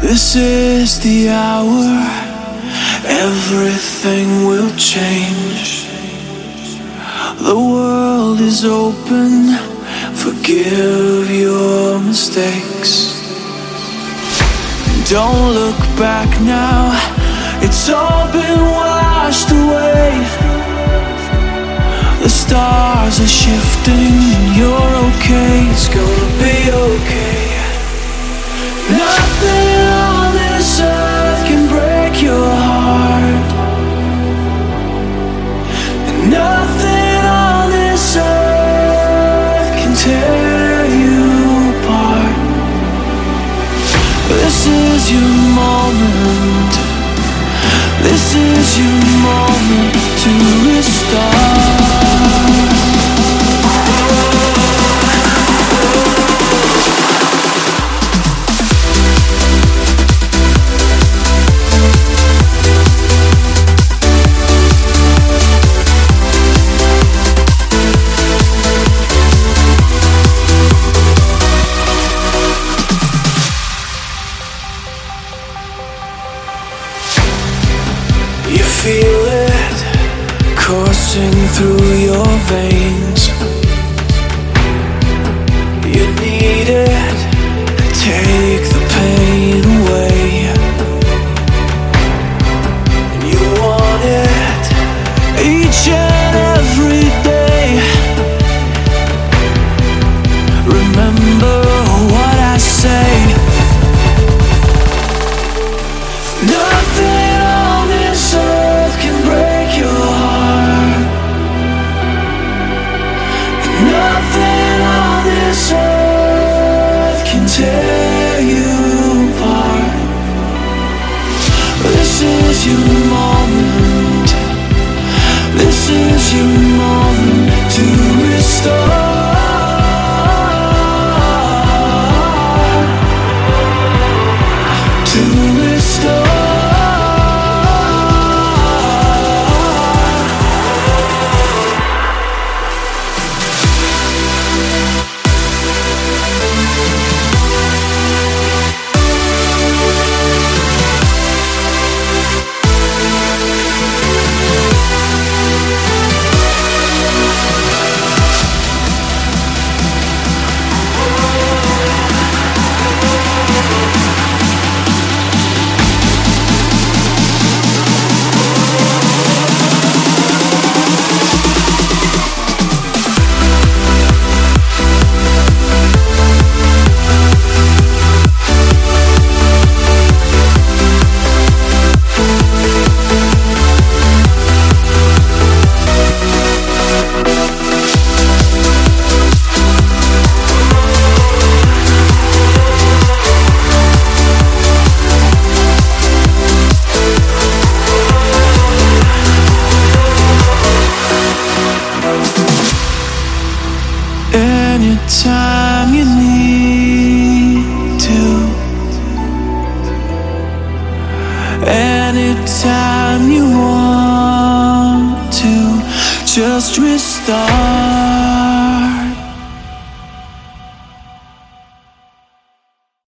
This is the hour, everything will change. The world is open, forgive your mistakes. Don't look back now, it's all been washed away. The stars are shifting, you're okay, it's gonna be okay. This is your moment. This is your moment to restart. Feel it coursing through your veins. Anytime you need to, anytime you want to, just restart.